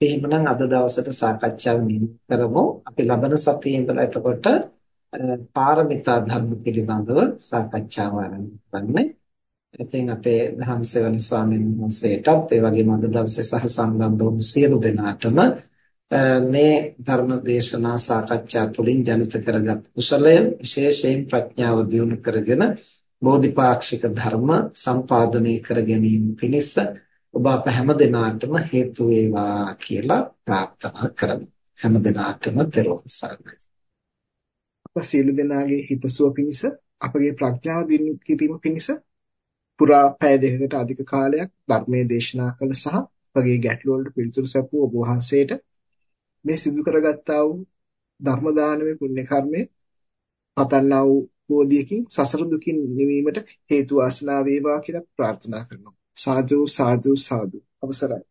එහෙමනම් අද දවසට සාකච්ඡාව නිම කරමු. අපි ලබන සතියේ ඉඳලා එතකොට පාරමිතා ධර්ම පිළිබඳව සාකච්ඡාව ආරම්භ කරන්නේ. ඉතින් අපේ ධම්සේවනි ස්වාමීන් වහන්සේටත් ඒ වගේම අද දවසේ සහ සම්බන්ධ වුණු සියලු දෙනාටම මේ ධර්ම දේශනා සාකච්ඡා තුළින් ජනිත කරගත් කුසලය විශේෂයෙන් ප්‍රඥාව දියුණු කරගෙන බෝධිපාක්ෂික ධර්ම සම්පාදනය කර ගැනීම පිණිස ඔබ අප හැම දිනාටම හේතු වේවා කියලා ප්‍රාර්ථනා කරමි. හැම දිනාටම තෙරුවන් සරණයි. අප සියලු දෙනාගේ හිතසුව පිණිස අපගේ ප්‍රඥාව දිනු කිරීම පිණිස පුරා පැය දෙකකට අධික කාලයක් ධර්මයේ දේශනා කළ සහ අපගේ ගැටළු වලට පිළිතුරු සැපුව ඔබ වහන්සේට මේ සිදු කරගත්තා වූ ධර්ම දානමය පුණ්‍ය කර්මය පතන්නා වූ බෝධියකින් සසර දුකින් නිවීමට හේතු වාසනා වේවා කියලා ප්‍රාර්ථනා කරනවා. සාදු සාදු සාදු. අවසරයි.